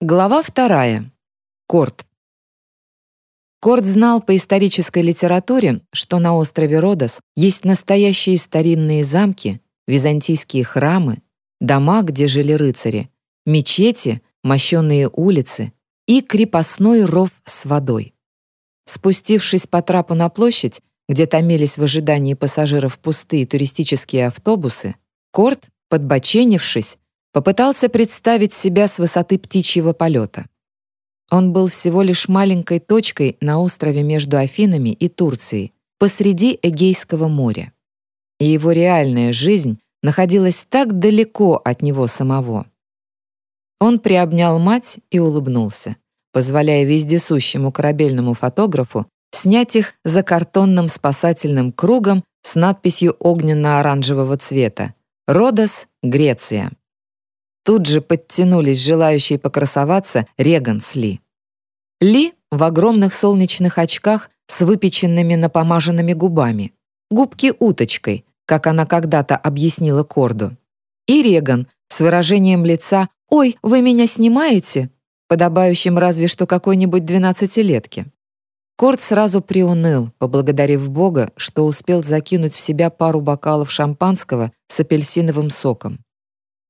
Глава вторая. Корт. Корт знал по исторической литературе, что на острове Родос есть настоящие старинные замки, византийские храмы, дома, где жили рыцари, мечети, мощенные улицы и крепостной ров с водой. Спустившись по трапу на площадь, где томились в ожидании пассажиров пустые туристические автобусы, Корт, подбоченившись, попытался представить себя с высоты птичьего полета. Он был всего лишь маленькой точкой на острове между Афинами и Турцией, посреди Эгейского моря. И его реальная жизнь находилась так далеко от него самого. Он приобнял мать и улыбнулся, позволяя вездесущему корабельному фотографу снять их за картонным спасательным кругом с надписью огненно-оранжевого цвета «Родос, Греция». Тут же подтянулись желающие покрасоваться Реган с Ли. Ли в огромных солнечных очках с выпеченными напомаженными губами. Губки уточкой, как она когда-то объяснила Корду. И Реган с выражением лица «Ой, вы меня снимаете?» подобающим разве что какой-нибудь двенадцатилетке. Корд сразу приуныл, поблагодарив Бога, что успел закинуть в себя пару бокалов шампанского с апельсиновым соком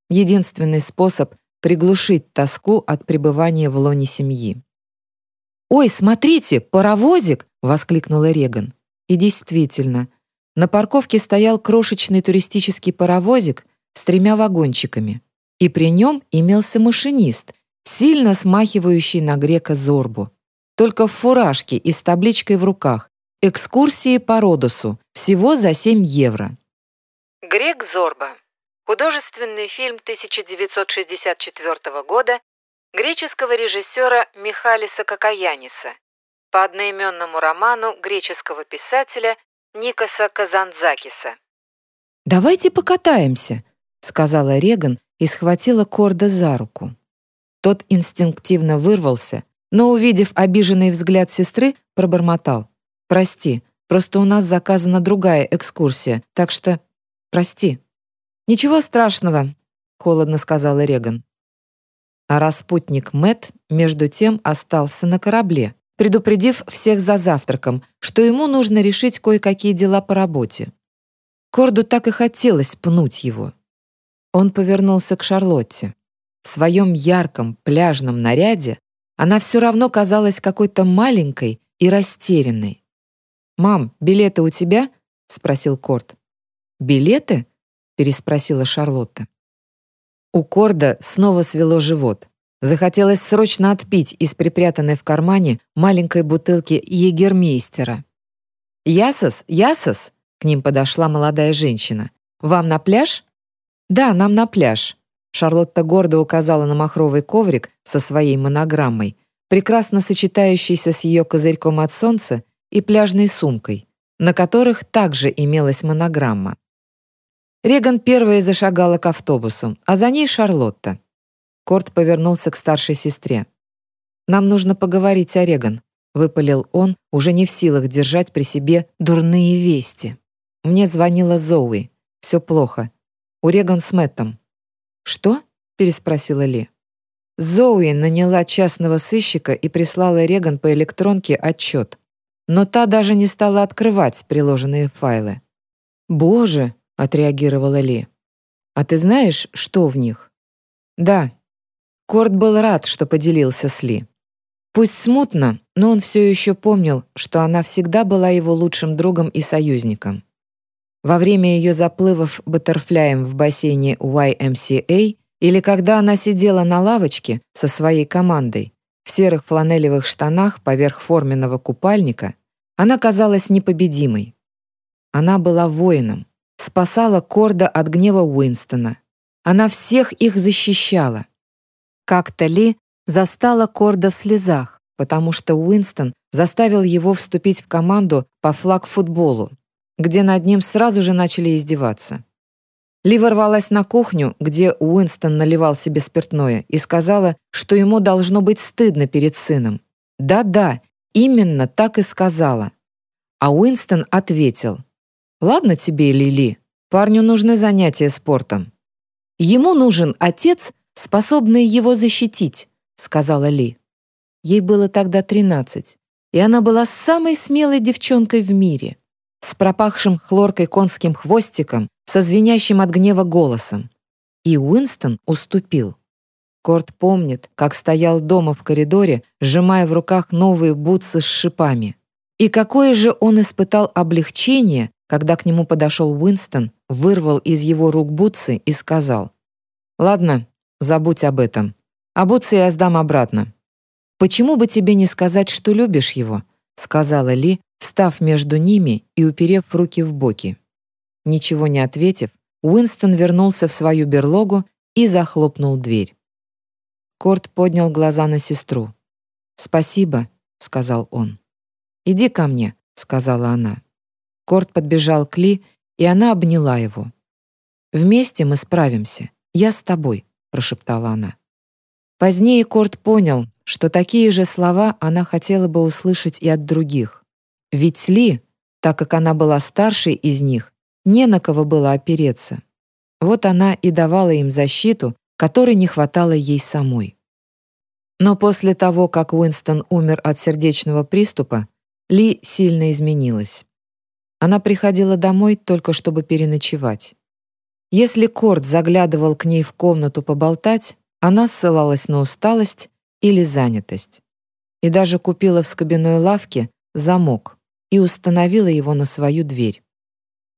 единственный способ приглушить тоску от пребывания в лоне семьи. «Ой, смотрите, паровозик!» — воскликнула Реган. И действительно, на парковке стоял крошечный туристический паровозик с тремя вагончиками, и при нем имелся машинист, сильно смахивающий на грека Зорбу. Только в фуражке и с табличкой в руках. Экскурсии по Родосу. Всего за 7 евро. Грек Зорба Художественный фильм 1964 года греческого режиссера Михалиса Какаяниса по одноименному роману греческого писателя Никоса Казанзакиса. «Давайте покатаемся», — сказала Реган и схватила Корда за руку. Тот инстинктивно вырвался, но, увидев обиженный взгляд сестры, пробормотал. «Прости, просто у нас заказана другая экскурсия, так что прости». «Ничего страшного», — холодно сказала Реган. А распутник Мэт между тем остался на корабле, предупредив всех за завтраком, что ему нужно решить кое-какие дела по работе. Корду так и хотелось пнуть его. Он повернулся к Шарлотте. В своем ярком пляжном наряде она все равно казалась какой-то маленькой и растерянной. «Мам, билеты у тебя?» — спросил Корд. «Билеты?» Переспросила Шарлотта. У Корда снова свело живот. Захотелось срочно отпить из припрятанной в кармане маленькой бутылки егермейстера. «Ясос, Ясос!» — к ним подошла молодая женщина. «Вам на пляж?» «Да, нам на пляж». Шарлотта гордо указала на махровый коврик со своей монограммой, прекрасно сочетающийся с ее козырьком от солнца и пляжной сумкой, на которых также имелась монограмма. Реган первая зашагала к автобусу, а за ней Шарлотта. Корт повернулся к старшей сестре. «Нам нужно поговорить о Реган», — выпалил он, уже не в силах держать при себе дурные вести. Мне звонила Зоуи. Все плохо. У Реган с Мэттом. «Что?» — переспросила Ли. Зоуи наняла частного сыщика и прислала Реган по электронке отчет. Но та даже не стала открывать приложенные файлы. «Боже!» Отреагировала Ли. «А ты знаешь, что в них?» «Да». Корт был рад, что поделился с Ли. Пусть смутно, но он все еще помнил, что она всегда была его лучшим другом и союзником. Во время ее заплывов баттерфляем в бассейне YMCA или когда она сидела на лавочке со своей командой в серых фланелевых штанах поверх форменного купальника, она казалась непобедимой. Она была воином, спасала Корда от гнева Уинстона. Она всех их защищала. Как-то Ли застала Корда в слезах, потому что Уинстон заставил его вступить в команду по флаг-футболу, где над ним сразу же начали издеваться. Ли ворвалась на кухню, где Уинстон наливал себе спиртное, и сказала, что ему должно быть стыдно перед сыном. Да-да, именно так и сказала. А Уинстон ответил, «Ладно тебе, Лили, парню нужны занятия спортом. Ему нужен отец, способный его защитить, сказала Ли. Ей было тогда 13, и она была самой смелой девчонкой в мире, с пропахшим хлоркой конским хвостиком, со звенящим от гнева голосом. И Уинстон уступил. Корт помнит, как стоял дома в коридоре, сжимая в руках новые бутсы с шипами. И какое же он испытал облегчение, когда к нему подошел Уинстон, вырвал из его рук бутсы и сказал, «Ладно, забудь об этом. А бутсы я сдам обратно». «Почему бы тебе не сказать, что любишь его?» сказала Ли, встав между ними и уперев руки в боки. Ничего не ответив, Уинстон вернулся в свою берлогу и захлопнул дверь. Корт поднял глаза на сестру. «Спасибо», — сказал он. «Иди ко мне», — сказала она. Корт подбежал к Ли, и она обняла его. «Вместе мы справимся. Я с тобой», — прошептала она. Позднее Корт понял, что такие же слова она хотела бы услышать и от других. Ведь Ли, так как она была старшей из них, не на кого было опереться. Вот она и давала им защиту, которой не хватало ей самой. Но после того, как Уинстон умер от сердечного приступа, Ли сильно изменилась. Она приходила домой только чтобы переночевать. Если Корт заглядывал к ней в комнату поболтать, она ссылалась на усталость или занятость. И даже купила в скобяной лавке замок и установила его на свою дверь.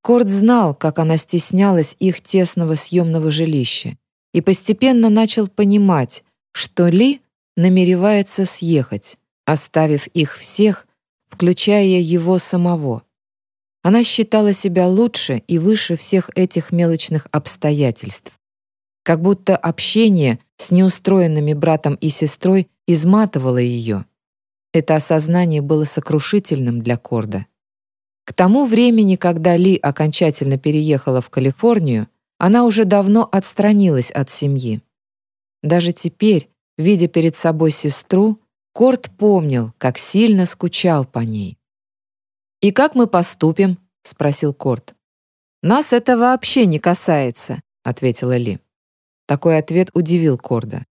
Корт знал, как она стеснялась их тесного съемного жилища, и постепенно начал понимать, что Ли намеревается съехать, оставив их всех, включая его самого. Она считала себя лучше и выше всех этих мелочных обстоятельств. Как будто общение с неустроенными братом и сестрой изматывало ее. Это осознание было сокрушительным для Корда. К тому времени, когда Ли окончательно переехала в Калифорнию, она уже давно отстранилась от семьи. Даже теперь, видя перед собой сестру, Корд помнил, как сильно скучал по ней. «И как мы поступим?» — спросил Корд. «Нас это вообще не касается», — ответила Ли. Такой ответ удивил Корда.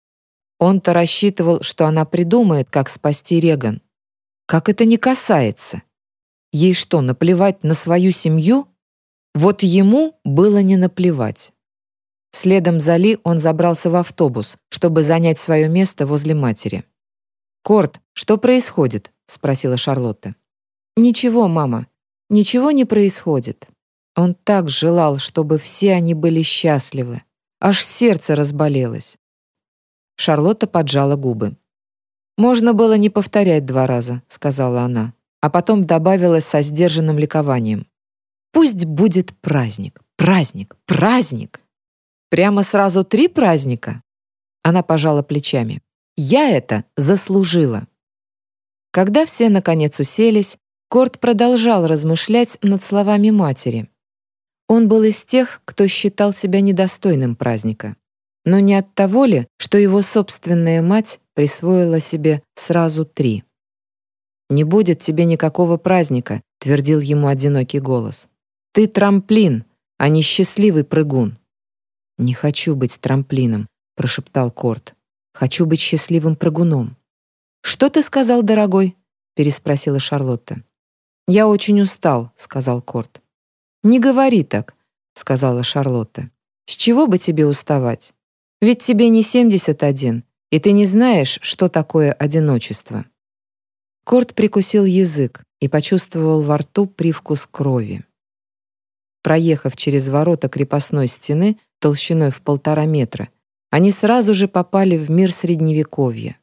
Он-то рассчитывал, что она придумает, как спасти Реган. Как это не касается? Ей что, наплевать на свою семью? Вот ему было не наплевать. Следом за Ли он забрался в автобус, чтобы занять свое место возле матери. «Корт, что происходит?» — спросила Шарлотта. «Ничего, мама, ничего не происходит». Он так желал, чтобы все они были счастливы. Аж сердце разболелось. Шарлотта поджала губы. «Можно было не повторять два раза», — сказала она, а потом добавила со сдержанным ликованием. «Пусть будет праздник, праздник, праздник!» «Прямо сразу три праздника?» Она пожала плечами. «Я это заслужила». Когда все наконец уселись, Корт продолжал размышлять над словами матери. Он был из тех, кто считал себя недостойным праздника. Но не от того ли, что его собственная мать присвоила себе сразу три. «Не будет тебе никакого праздника», — твердил ему одинокий голос. «Ты трамплин, а не счастливый прыгун». «Не хочу быть трамплином», — прошептал Корт. «Хочу быть счастливым прыгуном». «Что ты сказал, дорогой?» — переспросила Шарлотта. «Я очень устал», — сказал Корт. «Не говори так», — сказала Шарлотта. «С чего бы тебе уставать? Ведь тебе не 71, и ты не знаешь, что такое одиночество». Корт прикусил язык и почувствовал во рту привкус крови. Проехав через ворота крепостной стены толщиной в полтора метра, они сразу же попали в мир Средневековья.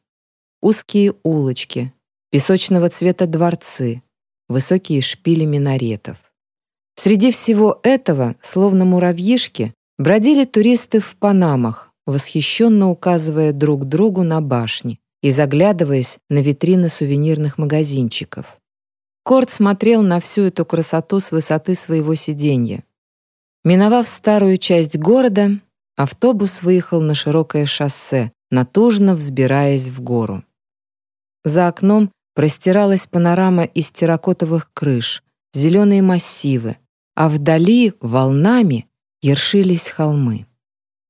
Узкие улочки, песочного цвета дворцы, высокие шпили минаретов. Среди всего этого, словно муравьишки, бродили туристы в панамах, восхищенно указывая друг другу на башни и заглядываясь на витрины сувенирных магазинчиков. Корт смотрел на всю эту красоту с высоты своего сиденья. Миновав старую часть города, автобус выехал на широкое шоссе, натужно взбираясь в гору. За окном простиралась панорама из терракотовых крыш, зеленые массивы, а вдали волнами ершились холмы.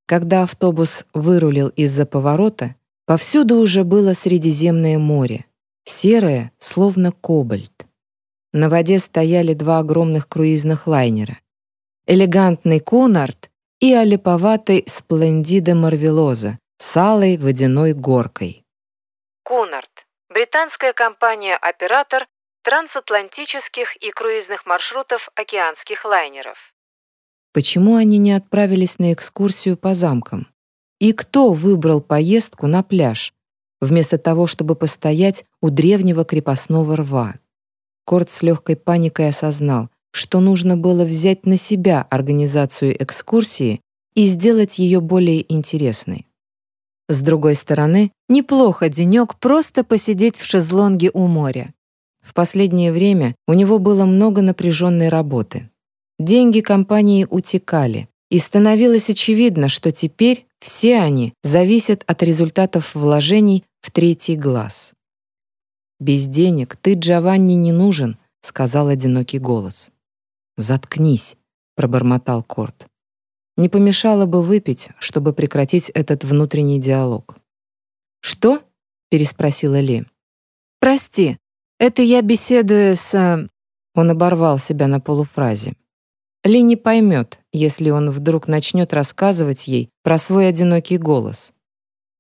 Когда автобус вырулил из-за поворота, Повсюду уже было Средиземное море, серое, словно кобальт. На воде стояли два огромных круизных лайнера. Элегантный Кунард и олиповатый Сплендида Марвелоза с алой водяной горкой. Кунард. Британская компания-оператор трансатлантических и круизных маршрутов океанских лайнеров. Почему они не отправились на экскурсию по замкам? И кто выбрал поездку на пляж, вместо того, чтобы постоять у древнего крепостного рва? Корт с легкой паникой осознал, что нужно было взять на себя организацию экскурсии и сделать ее более интересной. С другой стороны, неплохо денек просто посидеть в шезлонге у моря. В последнее время у него было много напряженной работы. Деньги компании утекали, и становилось очевидно, что теперь все они зависят от результатов вложений в третий глаз. «Без денег ты, Джованни, не нужен», — сказал одинокий голос. «Заткнись», — пробормотал Корт. Не помешало бы выпить, чтобы прекратить этот внутренний диалог. «Что?» — переспросила Ли. «Прости, это я беседую с...» э, Он оборвал себя на полуфразе. Ли не поймет, если он вдруг начнет рассказывать ей про свой одинокий голос.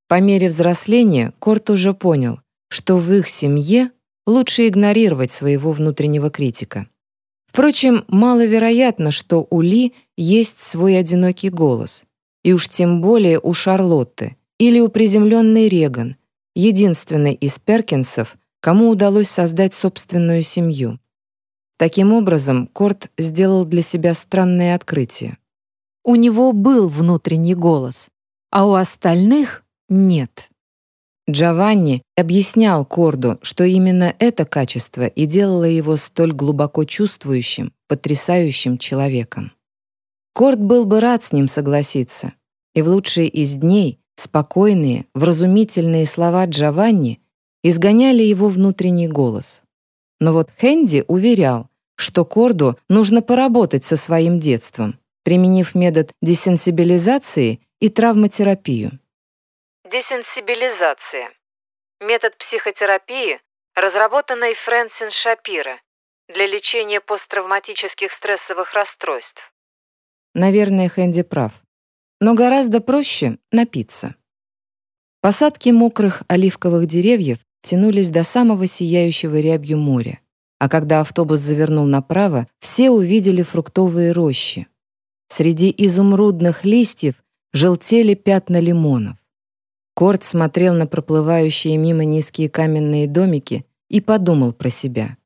По мере взросления Корт уже понял, что в их семье лучше игнорировать своего внутреннего критика. Впрочем, маловероятно, что у Ли есть свой одинокий голос, и уж тем более у Шарлотты или у приземленной Реган, единственной из Перкинсов, кому удалось создать собственную семью. Таким образом, Корт сделал для себя странное открытие. У него был внутренний голос, а у остальных нет. Джованни объяснял Корду, что именно это качество и делало его столь глубоко чувствующим, потрясающим человеком. Корд был бы рад с ним согласиться, и в лучшие из дней спокойные, вразумительные слова Джованни изгоняли его внутренний голос. Но вот Хэнди уверял, что Корду нужно поработать со своим детством, применив метод десенсибилизации и травматерапию. Десенсибилизация. Метод психотерапии, разработанный Фрэнсин Шапира для лечения посттравматических стрессовых расстройств. Наверное, Хэнди прав. Но гораздо проще напиться. Посадки мокрых оливковых деревьев тянулись до самого сияющего рябью моря. А когда автобус завернул направо, все увидели фруктовые рощи. Среди изумрудных листьев желтели пятна лимонов. Корт смотрел на проплывающие мимо низкие каменные домики и подумал про себя.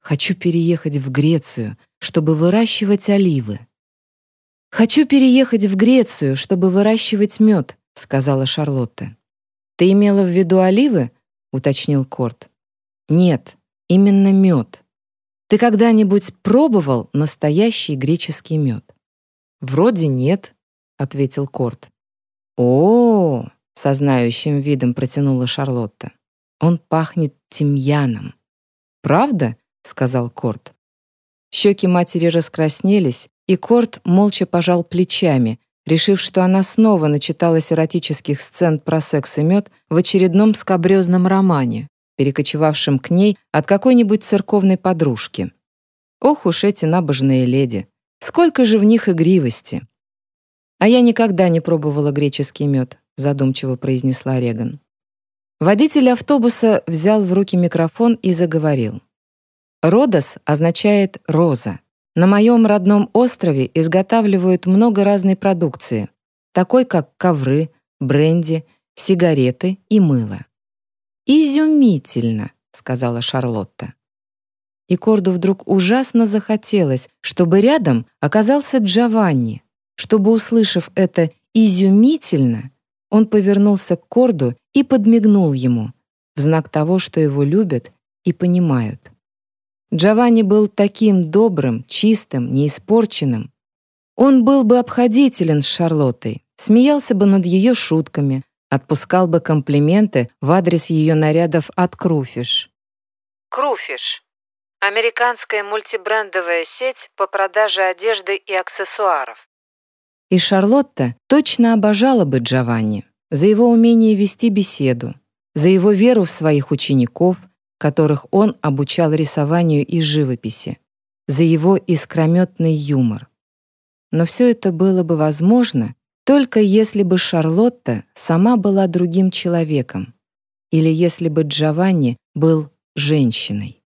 «Хочу переехать в Грецию, чтобы выращивать оливы». «Хочу переехать в Грецию, чтобы выращивать мед», — сказала Шарлотта. «Ты имела в виду оливы?» — уточнил Корт. «Нет, именно мед. Ты когда-нибудь пробовал настоящий греческий мед?» «Вроде нет», — ответил Корт. «О, -о, -о со знающим видом протянула Шарлотта. Он пахнет тимьяном. «Правда?» — сказал Корт. Щеки матери раскраснелись, и Корт молча пожал плечами, решив, что она снова начиталась эротических сцен про секс и мед в очередном скабрезном романе, перекочевавшем к ней от какой-нибудь церковной подружки. Ох уж эти набожные леди! Сколько же в них игривости! А я никогда не пробовала греческий мед, задумчиво произнесла Реган. Водитель автобуса взял в руки микрофон и заговорил. «Родос» означает «роза». На моем родном острове изготавливают много разной продукции, такой как ковры, бренди, сигареты и мыло. «Изумительно», — сказала Шарлотта. И Корду вдруг ужасно захотелось, чтобы рядом оказался Джованни, чтобы, услышав это «изумительно», он повернулся к Корду и подмигнул ему, в знак того, что его любят и понимают. Джованни был таким добрым, чистым, неиспорченным. Он был бы обходителен с Шарлоттой, смеялся бы над ее шутками, отпускал бы комплименты в адрес ее нарядов от Круфиш. Круфиш – американская мультибрендовая сеть по продаже одежды и аксессуаров. И Шарлотта точно обожала бы Джованни, за его умение вести беседу, за его веру в своих учеников, которых он обучал рисованию и живописи, за его искрометный юмор. Но все это было бы возможно, только если бы Шарлотта сама была другим человеком, или если бы Джованни был женщиной.